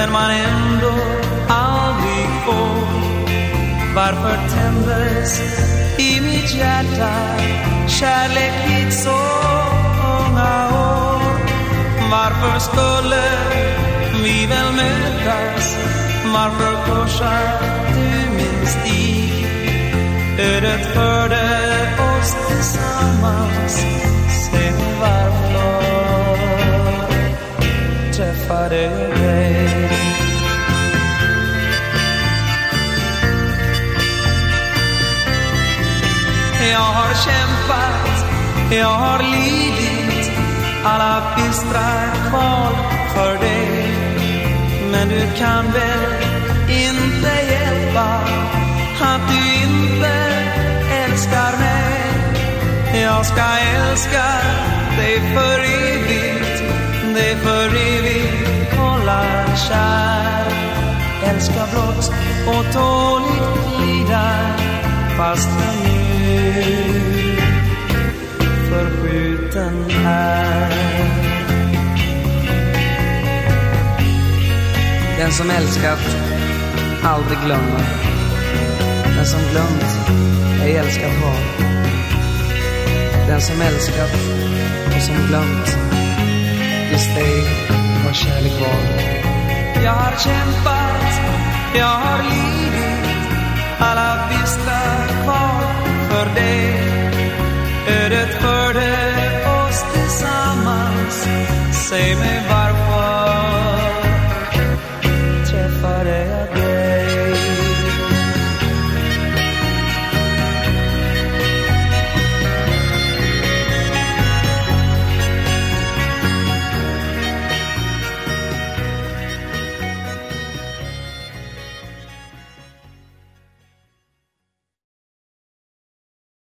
den man ändå aldrig får. Varför tändes i mitt hjärta kärlek i så många år? Varför skulle vi väl mötas? Varför korsar du min stig? Ödet förde oss tillsammans Sen varför träffade dig Jag har kämpat, jag har lidit. Alla bistra kval för dig. Men du kan väl inte hjälpa att du inte älskar mig. Jag ska älska dig för evigt, dig för evigt hålla kär. Älska blott och tåligt lida. Fast jag nu förskjuten är Den som älskat aldrig glömmer. Den som glömt ej älskat har. Den som älskat och som glömt visst ej har kärlek var. Jag har kämpat, jag har lidit alla vi same